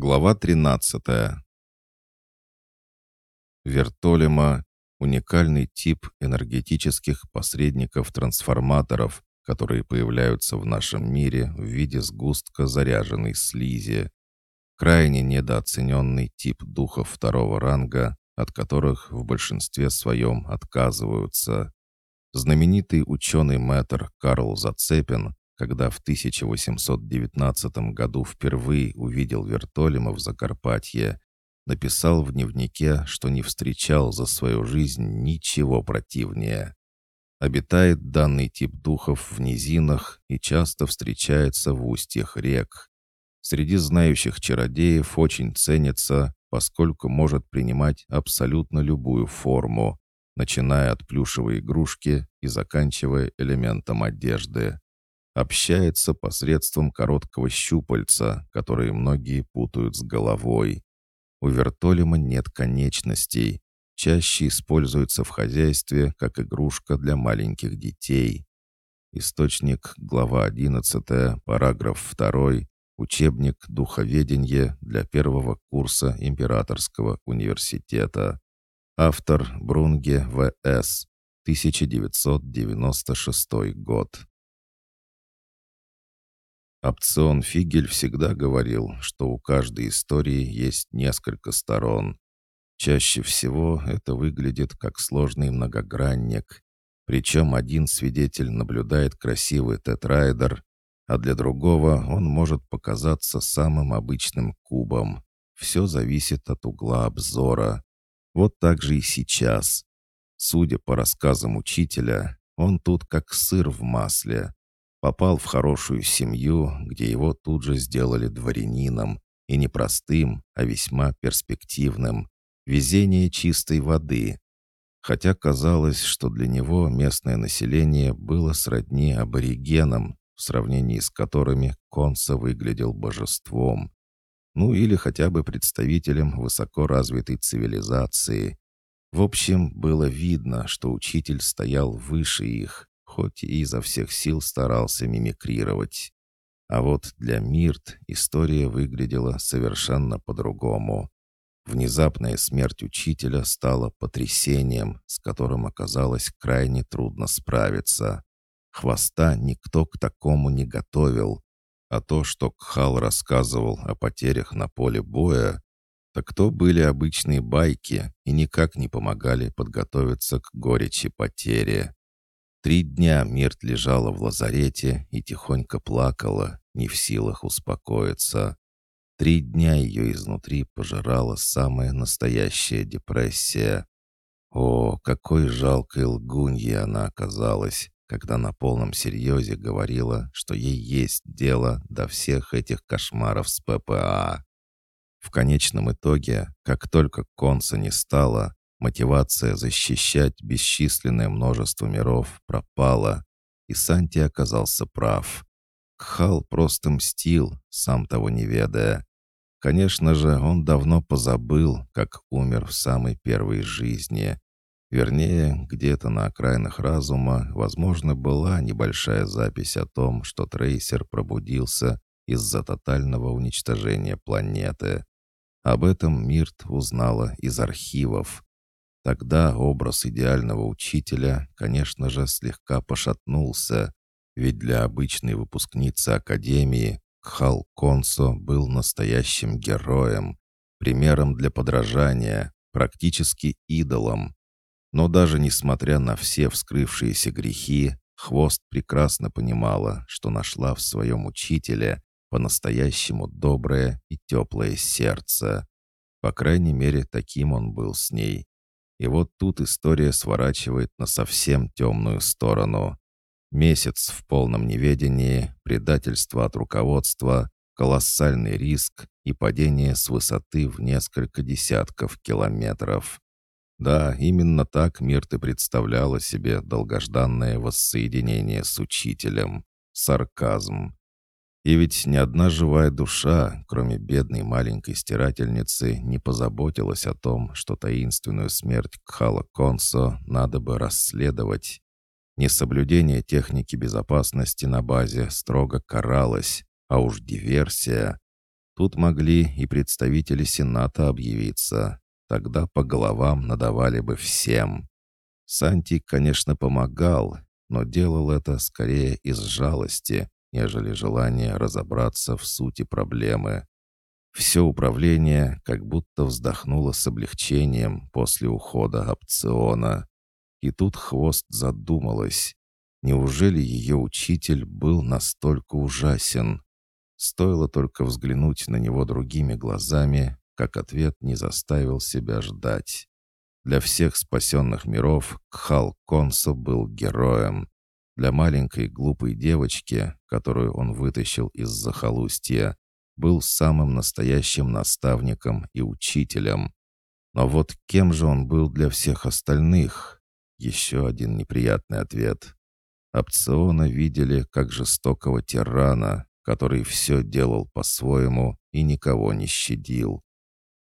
Глава 13. Вертолема — уникальный тип энергетических посредников-трансформаторов, которые появляются в нашем мире в виде сгустка заряженной слизи. Крайне недооцененный тип духов второго ранга, от которых в большинстве своем отказываются. Знаменитый ученый-мэтр Карл Зацепин когда в 1819 году впервые увидел Вертолема в Закарпатье, написал в дневнике, что не встречал за свою жизнь ничего противнее. Обитает данный тип духов в низинах и часто встречается в устьях рек. Среди знающих чародеев очень ценится, поскольку может принимать абсолютно любую форму, начиная от плюшевой игрушки и заканчивая элементом одежды общается посредством короткого щупальца, которые многие путают с головой. У вертолема нет конечностей, чаще используется в хозяйстве как игрушка для маленьких детей. Источник, глава 11, параграф 2, учебник «Духоведение» для первого курса Императорского университета. Автор Брунге В.С. 1996 год. Опцион Фигель всегда говорил, что у каждой истории есть несколько сторон. Чаще всего это выглядит как сложный многогранник. Причем один свидетель наблюдает красивый тетрайдер, а для другого он может показаться самым обычным кубом. Все зависит от угла обзора. Вот так же и сейчас. Судя по рассказам учителя, он тут как сыр в масле. Попал в хорошую семью, где его тут же сделали дворянином, и не простым, а весьма перспективным. Везение чистой воды. Хотя казалось, что для него местное население было сродни аборигенам, в сравнении с которыми Конса выглядел божеством. Ну или хотя бы представителем высокоразвитой цивилизации. В общем, было видно, что учитель стоял выше их, хоть и изо всех сил старался мимикрировать. А вот для Мирт история выглядела совершенно по-другому. Внезапная смерть учителя стала потрясением, с которым оказалось крайне трудно справиться. Хвоста никто к такому не готовил. А то, что Кхал рассказывал о потерях на поле боя, так то были обычные байки и никак не помогали подготовиться к горечи потери. Три дня Мирт лежала в лазарете и тихонько плакала, не в силах успокоиться. Три дня ее изнутри пожирала самая настоящая депрессия. О, какой жалкой лгуньей она оказалась, когда на полном серьезе говорила, что ей есть дело до всех этих кошмаров с ППА. В конечном итоге, как только Конса не стало, Мотивация защищать бесчисленное множество миров пропала, и Санти оказался прав. Кхал просто мстил, сам того не ведая. Конечно же, он давно позабыл, как умер в самой первой жизни. Вернее, где-то на окраинах разума, возможно, была небольшая запись о том, что трейсер пробудился из-за тотального уничтожения планеты. Об этом Мирт узнала из архивов. Тогда образ идеального учителя, конечно же, слегка пошатнулся, ведь для обычной выпускницы Академии Кхал Консо был настоящим героем, примером для подражания, практически идолом. Но даже несмотря на все вскрывшиеся грехи, Хвост прекрасно понимала, что нашла в своем учителе по-настоящему доброе и теплое сердце. По крайней мере, таким он был с ней. И вот тут история сворачивает на совсем темную сторону. Месяц в полном неведении, предательство от руководства, колоссальный риск и падение с высоты в несколько десятков километров. Да, именно так Мирта представляла себе долгожданное воссоединение с учителем. Сарказм. И ведь ни одна живая душа, кроме бедной маленькой стирательницы, не позаботилась о том, что таинственную смерть Кхала Консо надо бы расследовать. Несоблюдение техники безопасности на базе строго каралось, а уж диверсия. Тут могли и представители Сената объявиться. Тогда по головам надавали бы всем. Санти, конечно, помогал, но делал это скорее из жалости, нежели желания разобраться в сути проблемы. Все управление как будто вздохнуло с облегчением после ухода опциона. И тут хвост задумалась. Неужели ее учитель был настолько ужасен? Стоило только взглянуть на него другими глазами, как ответ не заставил себя ждать. Для всех спасенных миров Кхал Консо был героем. Для маленькой глупой девочки, которую он вытащил из захолустья, был самым настоящим наставником и учителем. Но вот кем же он был для всех остальных? Еще один неприятный ответ. Опциона видели как жестокого тирана, который все делал по-своему и никого не щадил.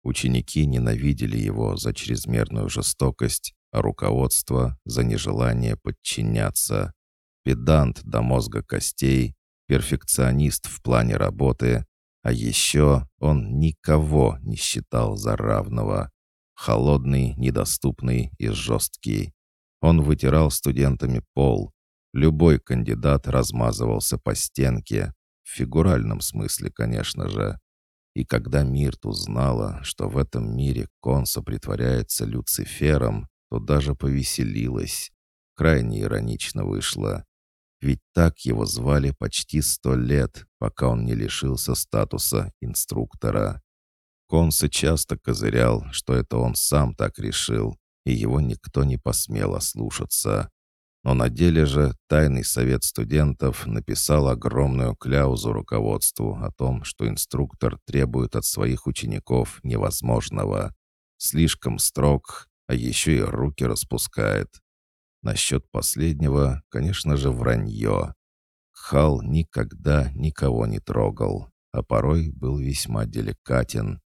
Ученики ненавидели его за чрезмерную жестокость, а руководство — за нежелание подчиняться. Педант до мозга костей, перфекционист в плане работы, а еще он никого не считал за равного. Холодный, недоступный и жесткий. Он вытирал студентами пол. Любой кандидат размазывался по стенке. В фигуральном смысле, конечно же. И когда Мирт узнала, что в этом мире Конса притворяется Люцифером, то даже повеселилась. Крайне иронично вышло. Ведь так его звали почти сто лет, пока он не лишился статуса инструктора. Конса часто козырял, что это он сам так решил, и его никто не посмел ослушаться. Но на деле же тайный совет студентов написал огромную кляузу руководству о том, что инструктор требует от своих учеников невозможного. Слишком строг, а еще и руки распускает. Насчет последнего, конечно же, вранье. Хал никогда никого не трогал, а порой был весьма деликатен.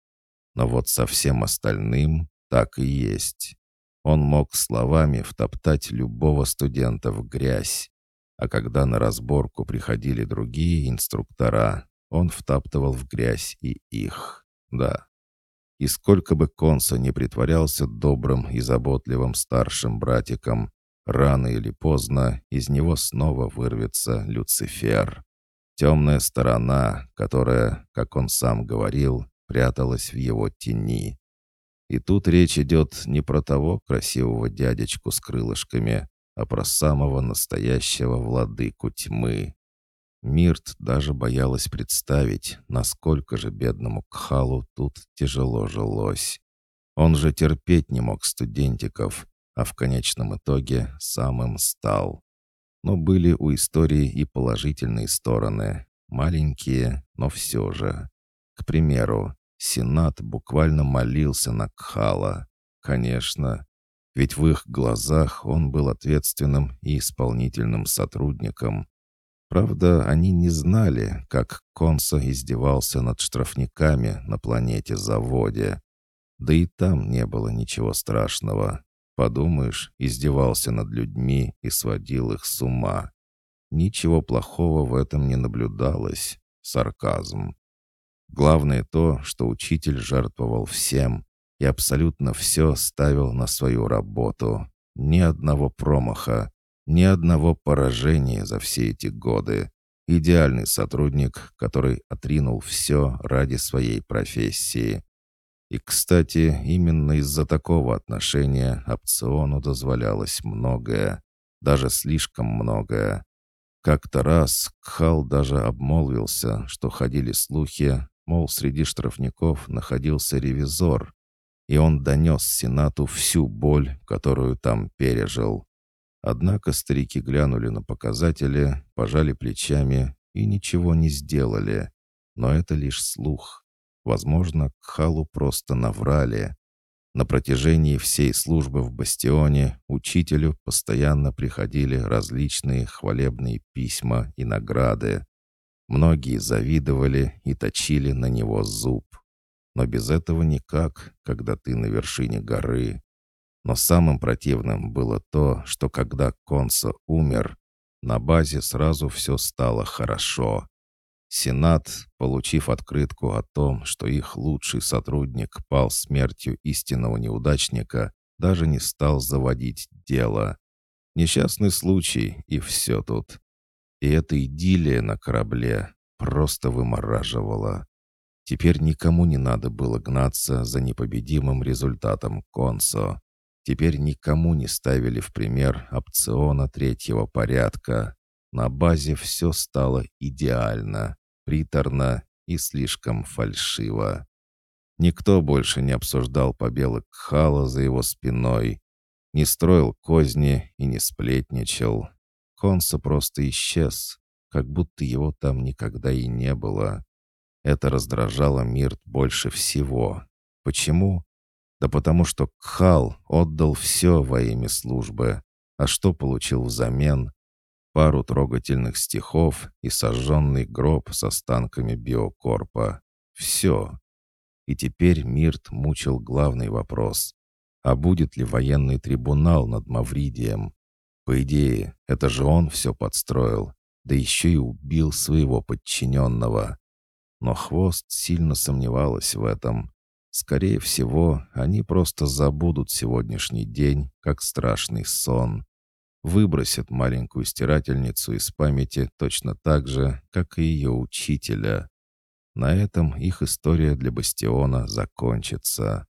Но вот со всем остальным так и есть. Он мог словами втоптать любого студента в грязь. А когда на разборку приходили другие инструктора, он втаптывал в грязь и их. Да. И сколько бы Конса не притворялся добрым и заботливым старшим братиком, рано или поздно из него снова вырвется Люцифер. Темная сторона, которая, как он сам говорил, пряталась в его тени. И тут речь идет не про того красивого дядечку с крылышками, а про самого настоящего владыку тьмы. Мирт даже боялась представить, насколько же бедному Кхалу тут тяжело жилось. Он же терпеть не мог студентиков, а в конечном итоге самым стал. Но были у истории и положительные стороны, маленькие, но все же. К примеру, Сенат буквально молился на Кхала. Конечно, ведь в их глазах он был ответственным и исполнительным сотрудником. Правда, они не знали, как Конса издевался над штрафниками на планете-заводе. Да и там не было ничего страшного. Подумаешь, издевался над людьми и сводил их с ума. Ничего плохого в этом не наблюдалось. Сарказм. Главное то, что учитель жертвовал всем и абсолютно все ставил на свою работу. Ни одного промаха, ни одного поражения за все эти годы. Идеальный сотрудник, который отринул все ради своей профессии. И, кстати, именно из-за такого отношения опциону дозволялось многое, даже слишком многое. Как-то раз Кхал даже обмолвился, что ходили слухи, Мол, среди штрафников находился ревизор, и он донес Сенату всю боль, которую там пережил. Однако старики глянули на показатели, пожали плечами и ничего не сделали. Но это лишь слух. Возможно, Кхалу просто наврали. На протяжении всей службы в бастионе учителю постоянно приходили различные хвалебные письма и награды. Многие завидовали и точили на него зуб. Но без этого никак, когда ты на вершине горы. Но самым противным было то, что когда Конса умер, на базе сразу все стало хорошо. Сенат, получив открытку о том, что их лучший сотрудник пал смертью истинного неудачника, даже не стал заводить дело. Несчастный случай, и все тут. И эта идиллия на корабле просто вымораживала. Теперь никому не надо было гнаться за непобедимым результатом Консо. Теперь никому не ставили в пример опциона третьего порядка. На базе все стало идеально, приторно и слишком фальшиво. Никто больше не обсуждал побелок Хала за его спиной, не строил козни и не сплетничал. Консо просто исчез, как будто его там никогда и не было. Это раздражало Мирт больше всего. Почему? Да потому что Кхал отдал все во имя службы. А что получил взамен? Пару трогательных стихов и сожженный гроб с останками биокорпа. Все. И теперь Мирт мучил главный вопрос. А будет ли военный трибунал над Мавридием? По идее, это же он все подстроил, да еще и убил своего подчиненного. Но Хвост сильно сомневалась в этом. Скорее всего, они просто забудут сегодняшний день, как страшный сон. Выбросят маленькую стирательницу из памяти точно так же, как и ее учителя. На этом их история для Бастиона закончится.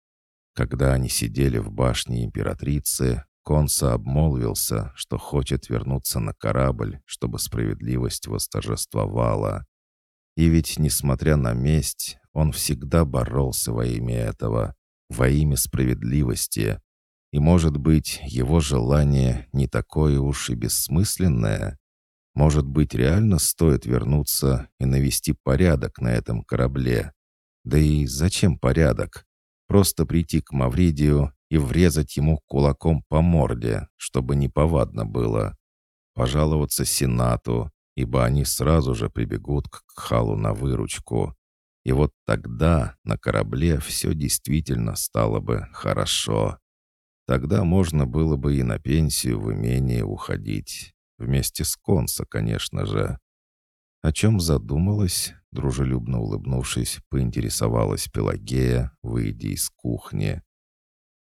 Когда они сидели в башне императрицы, Конса обмолвился, что хочет вернуться на корабль, чтобы справедливость восторжествовала. И ведь, несмотря на месть, он всегда боролся во имя этого, во имя справедливости. И, может быть, его желание не такое уж и бессмысленное? Может быть, реально стоит вернуться и навести порядок на этом корабле? Да и зачем порядок? Просто прийти к Мавридию и врезать ему кулаком по морде, чтобы неповадно было. Пожаловаться Сенату, ибо они сразу же прибегут к Кхалу на выручку. И вот тогда на корабле все действительно стало бы хорошо. Тогда можно было бы и на пенсию в имение уходить. Вместе с Конса, конечно же. О чем задумалась, дружелюбно улыбнувшись, поинтересовалась Пелагея, выйдя из кухни.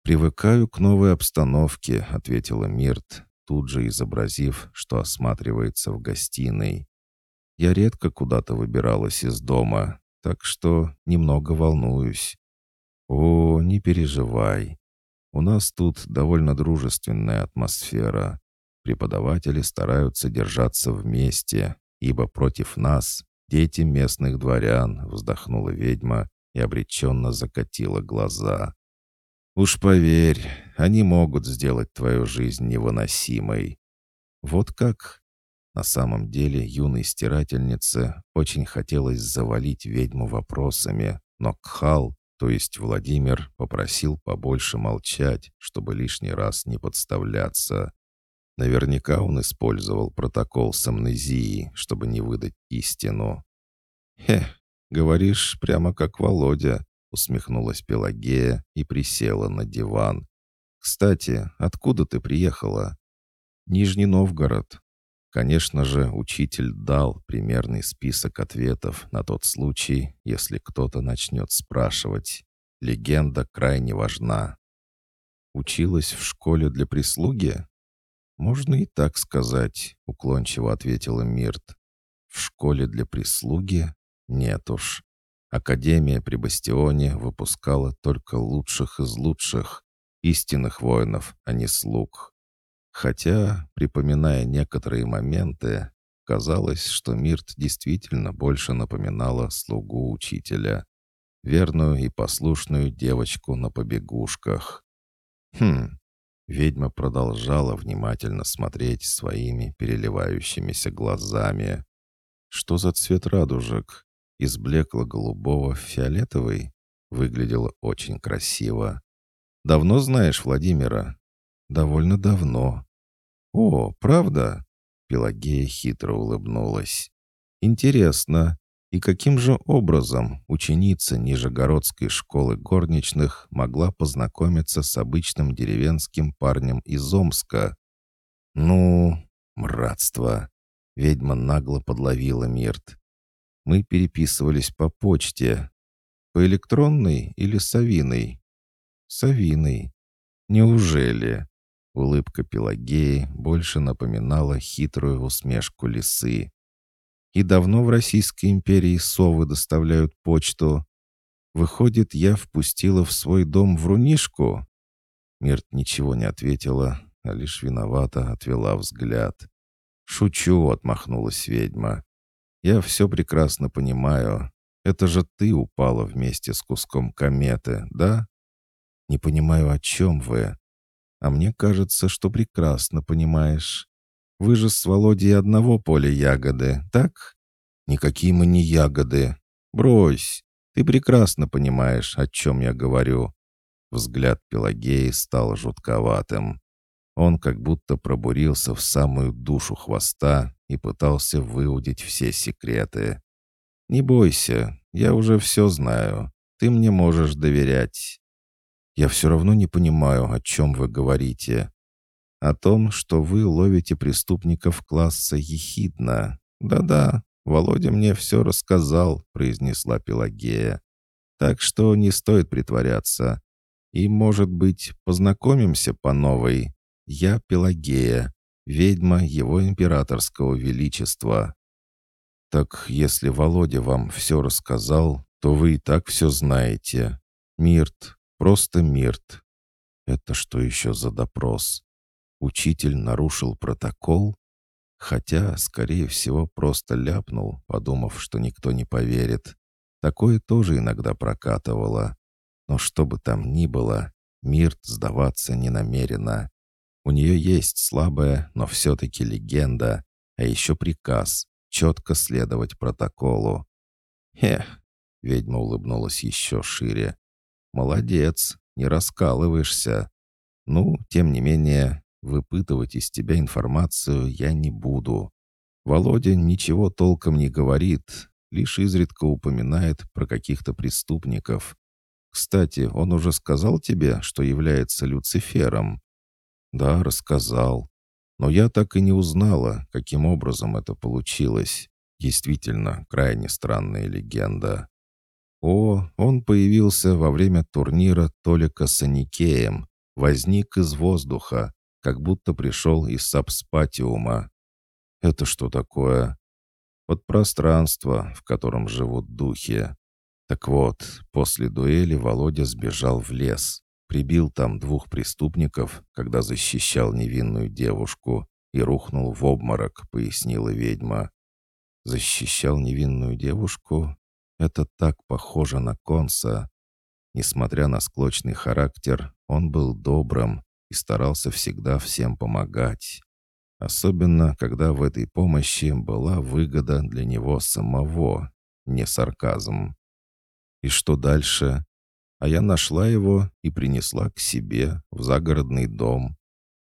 «Привыкаю к новой обстановке», — ответила Мирт, тут же изобразив, что осматривается в гостиной. «Я редко куда-то выбиралась из дома, так что немного волнуюсь». «О, не переживай. У нас тут довольно дружественная атмосфера. Преподаватели стараются держаться вместе, ибо против нас дети местных дворян», — вздохнула ведьма и обреченно закатила глаза. Уж поверь, они могут сделать твою жизнь невыносимой. Вот как? На самом деле юной стирательнице очень хотелось завалить ведьму вопросами, но Кхал, то есть Владимир, попросил побольше молчать, чтобы лишний раз не подставляться. Наверняка он использовал протокол с амнезией, чтобы не выдать истину. «Хе, говоришь, прямо как Володя», усмехнулась Пелагея и присела на диван. «Кстати, откуда ты приехала?» «Нижний Новгород». Конечно же, учитель дал примерный список ответов на тот случай, если кто-то начнет спрашивать. Легенда крайне важна. «Училась в школе для прислуги?» «Можно и так сказать», — уклончиво ответила Мирт. «В школе для прислуги? Нет уж. Академия при Бастионе выпускала только лучших из лучших, истинных воинов, а не слуг. Хотя, припоминая некоторые моменты, казалось, что Мирт действительно больше напоминала слугу учителя, верную и послушную девочку на побегушках. Хм, ведьма продолжала внимательно смотреть своими переливающимися глазами. Что за цвет радужек? из блекло-голубого в фиолетовый. Выглядело очень красиво. «Давно знаешь Владимира?» «Довольно давно». «О, правда?» Пелагея хитро улыбнулась. «Интересно, и каким же образом ученица Нижегородской школы горничных могла познакомиться с обычным деревенским парнем из Омска? Ну, мратство. Ведьма нагло подловила Мирт. Мы переписывались по почте. По электронной или совиной? Совиной. Неужели? Улыбка Пелагеи больше напоминала хитрую усмешку лисы. И давно в Российской империи совы доставляют почту. Выходит, я впустила в свой дом врунишку? Мирт ничего не ответила, а лишь виновато отвела взгляд. «Шучу», — отмахнулась ведьма. «Я все прекрасно понимаю. Это же ты упала вместе с куском кометы, да?» «Не понимаю, о чем вы. А мне кажется, что прекрасно понимаешь. Вы же с Володей одного поля ягоды, так? Никакие мы не ягоды. Брось. Ты прекрасно понимаешь, о чем я говорю. Взгляд Пелагеи стал жутковатым. Он как будто пробурился в самую душу хвоста и пытался выудить все секреты. «Не бойся, я уже все знаю. Ты мне можешь доверять». «Я все равно не понимаю, о чем вы говорите. О том, что вы ловите преступников класса ехидно. Да-да, Володя мне все рассказал», — произнесла Пелагея. «Так что не стоит притворяться. И, может быть, познакомимся по новой. Я Пелагея, ведьма его императорского величества». «Так если Володя вам все рассказал, то вы и так все знаете. Мирт, просто Мирт». «Это что еще за допрос?» Учитель нарушил протокол? Хотя, скорее всего, просто ляпнул, подумав, что никто не поверит. Такое тоже иногда прокатывало. Но что бы там ни было, Мирт сдаваться не намерена. У нее есть слабая, но все-таки легенда, а еще приказ — четко следовать протоколу. «Хех!» — ведьма улыбнулась еще шире. «Молодец, не раскалываешься. Ну, тем не менее, Выпытывать из тебя информацию я не буду. Володя ничего толком не говорит, лишь изредка упоминает про каких-то преступников. Кстати, он уже сказал тебе, что является Люцифером? Да, рассказал. Но я так и не узнала, каким образом это получилось. Действительно, крайне странная легенда. О, он появился во время турнира Толика с Аникеем. Возник из воздуха, как будто пришел из сабспатиума. Это что такое? Подпространство, в котором живут духи. Так вот, после дуэли Володя сбежал в лес, прибил там двух преступников, когда защищал невинную девушку, и рухнул в обморок, пояснила ведьма. Защищал невинную девушку? Это так похоже на Конса. Несмотря на склочный характер, он был добрым, и старался всегда всем помогать. Особенно, когда в этой помощи была выгода для него самого, не сарказм. И что дальше? А я нашла его и принесла к себе в загородный дом.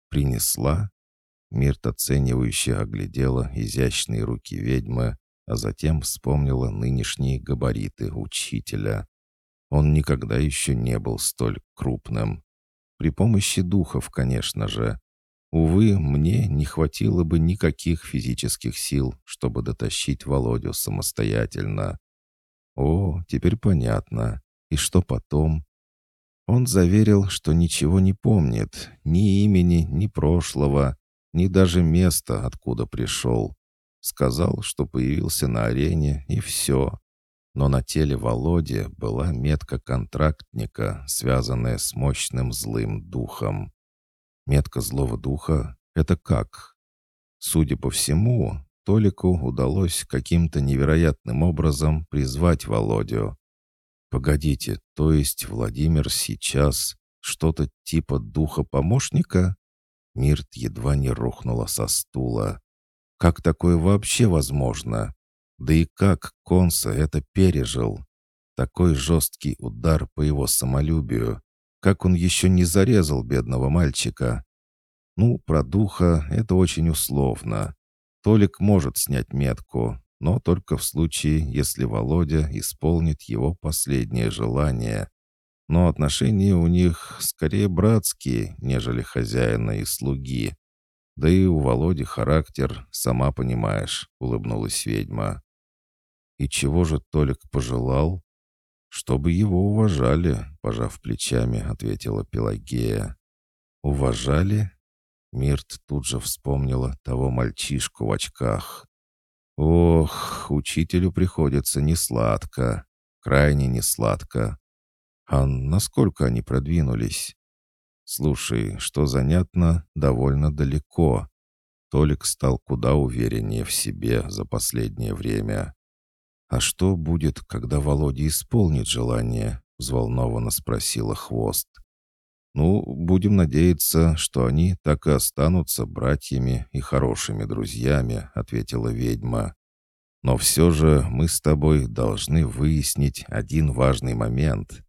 Принесла? Мирт оценивающе оглядела изящные руки ведьмы, а затем вспомнила нынешние габариты учителя. Он никогда еще не был столь крупным. При помощи духов, конечно же. Увы, мне не хватило бы никаких физических сил, чтобы дотащить Володю самостоятельно. О, теперь понятно. И что потом? Он заверил, что ничего не помнит, ни имени, ни прошлого, ни даже места, откуда пришел. Сказал, что появился на арене, и все. Но на теле Володи была метка контрактника, связанная с мощным злым духом. Метка злого духа — это как? Судя по всему, Толику удалось каким-то невероятным образом призвать Володю. Погодите, то есть Владимир сейчас что-то типа духа-помощника? Мирт едва не рухнула со стула. Как такое вообще возможно? Да и как Конса это пережил? Такой жесткий удар по его самолюбию. Как он еще не зарезал бедного мальчика? Ну, про духа это очень условно. Толик может снять метку, но только в случае, если Володя исполнит его последнее желание. Но отношения у них скорее братские, нежели хозяина и слуги. Да и у Володи характер, сама понимаешь, улыбнулась ведьма. И чего же Толик пожелал? «Чтобы его уважали», — пожав плечами, ответила Пелагея. «Уважали?» Мирт тут же вспомнила того мальчишку в очках. «Ох, учителю приходится несладко, крайне несладко. А насколько они продвинулись?» «Слушай, что занятно, довольно далеко». Толик стал куда увереннее в себе за последнее время. «А что будет, когда Володя исполнит желание?» — взволнованно спросила Хвост. «Ну, будем надеяться, что они так и останутся братьями и хорошими друзьями», — ответила ведьма. «Но все же мы с тобой должны выяснить один важный момент.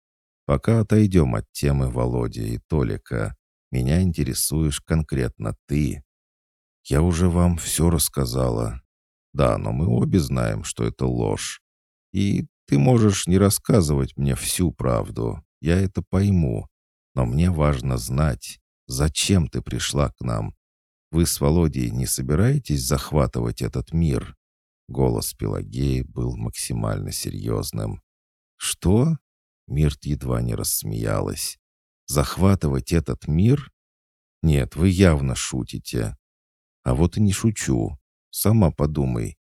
Пока отойдем от темы Володи и Толика, меня интересуешь конкретно ты. Я уже вам все рассказала. Да, но мы обе знаем, что это ложь. И ты можешь не рассказывать мне всю правду, я это пойму. Но мне важно знать, зачем ты пришла к нам. Вы с Володей не собираетесь захватывать этот мир?» Голос Пелагеи был максимально серьезным. «Что?» Мирт едва не рассмеялась. «Захватывать этот мир? Нет, вы явно шутите. А вот и не шучу. Сама подумай.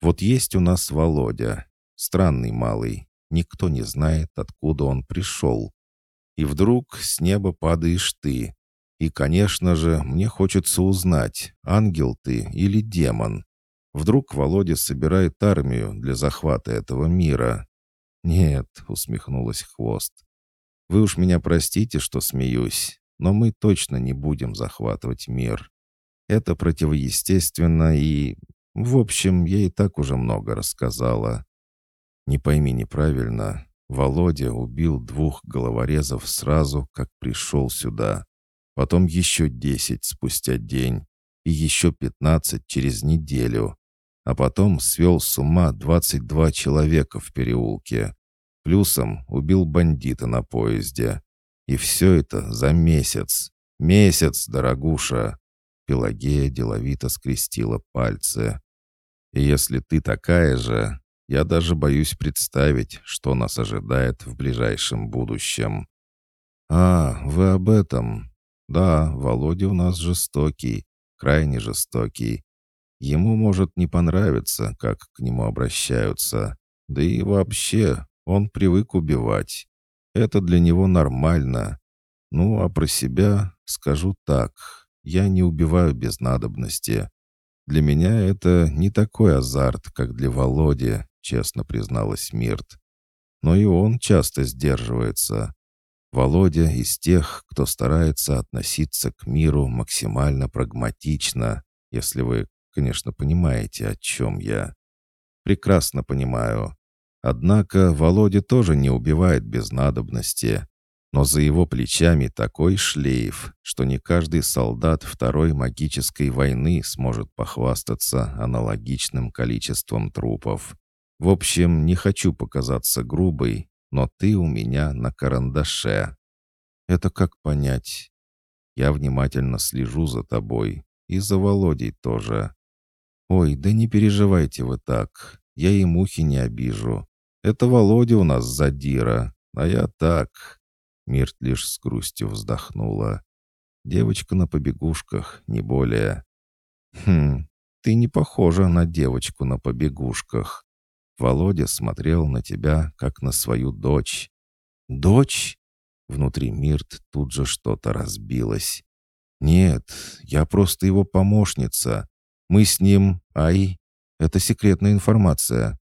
Вот есть у нас Володя. Странный малый. Никто не знает, откуда он пришел. И вдруг с неба падаешь ты. И, конечно же, мне хочется узнать, ангел ты или демон. Вдруг Володя собирает армию для захвата этого мира. «Нет», — усмехнулась Хвост. «Вы уж меня простите, что смеюсь, но мы точно не будем захватывать мир. Это противоестественно и... В общем, я и так уже много рассказала. Не пойми неправильно, Володя убил двух головорезов сразу, как пришел сюда. Потом еще десять спустя день. И еще пятнадцать через неделю. А потом свел с ума двадцать два человека в переулке. Плюсом убил бандита на поезде. И все это за месяц. Месяц, дорогуша. Пелагея деловито скрестила пальцы. И если ты такая же, я даже боюсь представить, что нас ожидает в ближайшем будущем. А, вы об этом? Да, Володя у нас жестокий, крайне жестокий. Ему может не понравиться, как к нему обращаются. Да и вообще, он привык убивать. Это для него нормально. Ну, а про себя скажу так. Я не убиваю без надобности. Для меня это не такой азарт, как для Володи, честно призналась Мирт. Но и он часто сдерживается. Володя из тех, кто старается относиться к миру максимально прагматично, если вы, конечно, понимаете, о чем я. Прекрасно понимаю. Однако Володя тоже не убивает без надобности. Но за его плечами такой шлейф, что не каждый солдат Второй магической войны сможет похвастаться аналогичным количеством трупов. В общем, не хочу показаться грубой, но ты у меня на карандаше. Это как понять? Я внимательно слежу за тобой. И за Володей тоже. Ой, да не переживайте вы так. Я и мухи не обижу. Это Володя у нас задира, а я так. Мирт лишь с грустью вздохнула. Девочка на побегушках, не более. Хм, ты не похожа на девочку на побегушках. Володя смотрел на тебя, как на свою дочь. «Дочь?» Внутри Мирт тут же что-то разбилось. «Нет, я просто его помощница. Мы с ним... Ай, это секретная информация.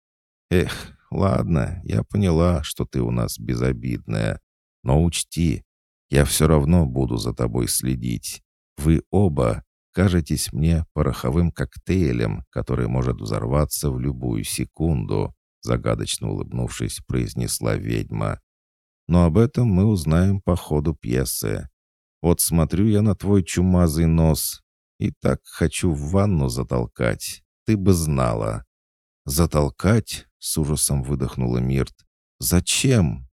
Эх, ладно, я поняла, что ты у нас безобидная. Но учти, я все равно буду за тобой следить. Вы оба кажетесь мне пороховым коктейлем, который может взорваться в любую секунду», загадочно улыбнувшись, произнесла ведьма. «Но об этом мы узнаем по ходу пьесы. Вот смотрю я на твой чумазый нос и так хочу в ванну затолкать. Ты бы знала». «Затолкать?» — с ужасом выдохнула Мирт. «Зачем?